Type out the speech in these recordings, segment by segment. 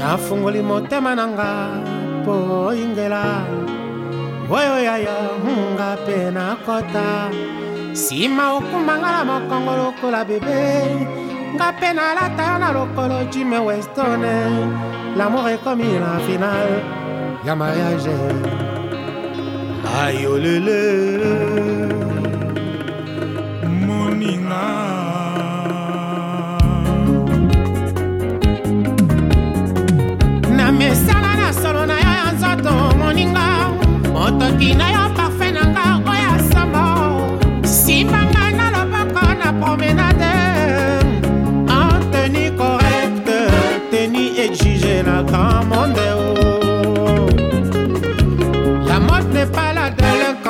nafunguli motema nanga po ingela oyo yaya hunga pe sima nsima okumangala mokongo lokola bebe nga mpe nalata yo na lokolo jime weston lamour ekomi na finale ya mariage ayolele moninga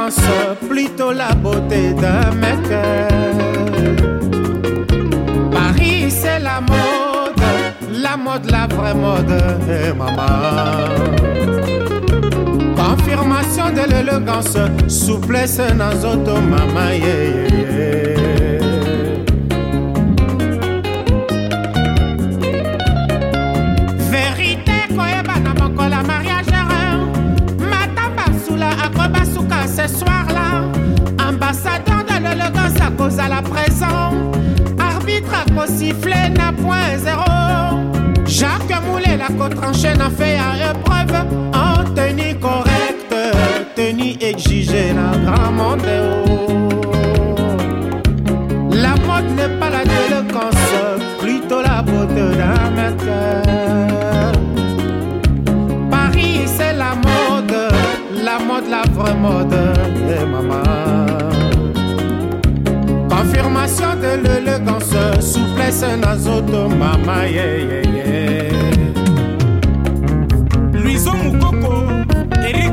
vacances, plutôt la beauté de mes cœurs. Paris, c'est la mode, la mode, la vraie mode, et eh, maman. Confirmation de l'élégance, souplesse dans auto, maman, yeah, yeah, yeah. côte fait à épreuve en tenue correcte, tenue exigée dans grand monde. La mode n'est pas la délocance, plutôt la beauté d'un maître. Paris, c'est la mode, la mode, la vraie mode, De maman. Confirmation de l'élégance, souplesse nazo de maman, yeah, yeah, yeah.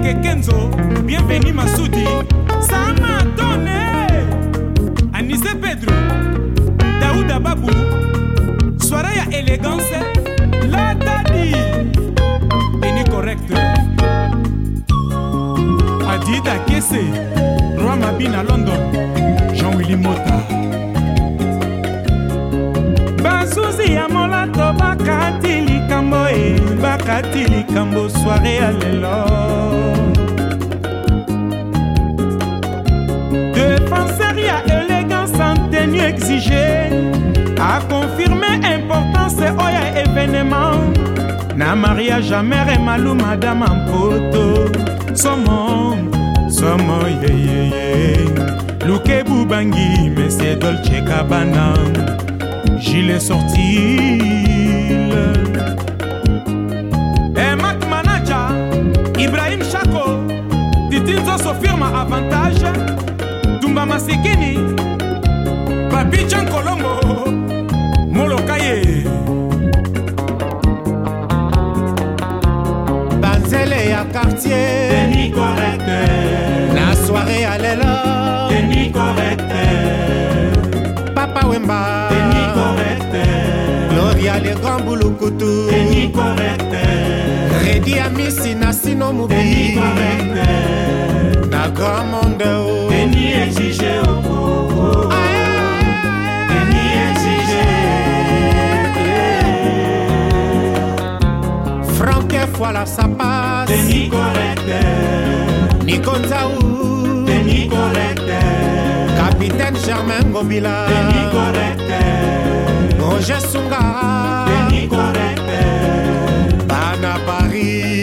kekenzo bienveni masudi samatone anise pedro dauda babu soare ya elegance latadi beni correct adida kese roi mabi na london jean willi mota basuzi ya molato bakatili moi bakati likambo soire ya lelo defenseur ya elegance antenu exige akonfirme importance oyo ya evenement na mariage ya mere malu madama mpoto somo somo yeyeye luke bubangi mese dolce kabana gile sortir masikini babica nkolongo moloka ye banzele ya kartier na soire ya lelo papa wemba gloria le grand bulukutu redi ya misi na sino mobi na grand monde o oh. Béni exigé au cours. Béni exigé. Franck voilà ça passe. Béni correcteur. Nikonzaou. Béni correcteur. Capitaine Germain Gobila. Béni correcteur. Roger Sunga. Béni correcteur. Bana Paris.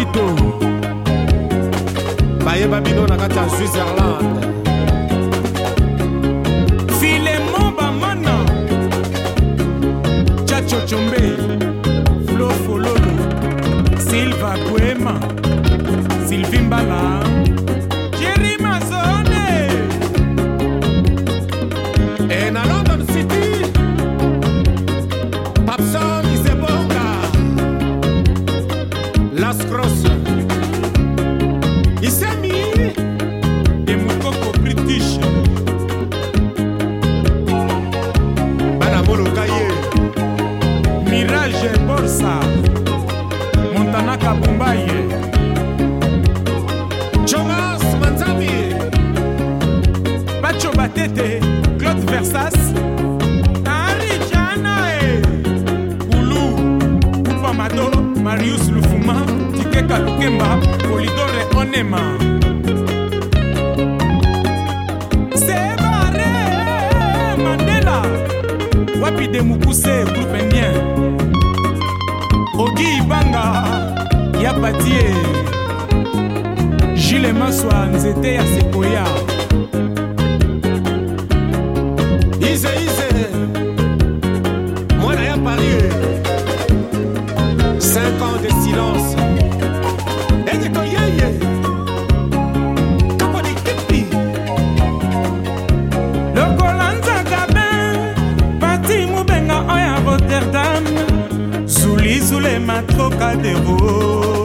lito bayeba bino na kati ya switzerland filemo bamana chachochombe flo fololo silva kwema sylvie mbala Matete, Claude Versas, Harry Janae, Boulou, Upamado, Marius Lufuma, Tikeka Lukemba, Polidore Onema. Sebare Mandela, Wapi de Mukuse, groupe indien. Ogi Ibanga, Yapatie, Gilles Maswa, Nzete ya Sekoya. zulizule matoka de rose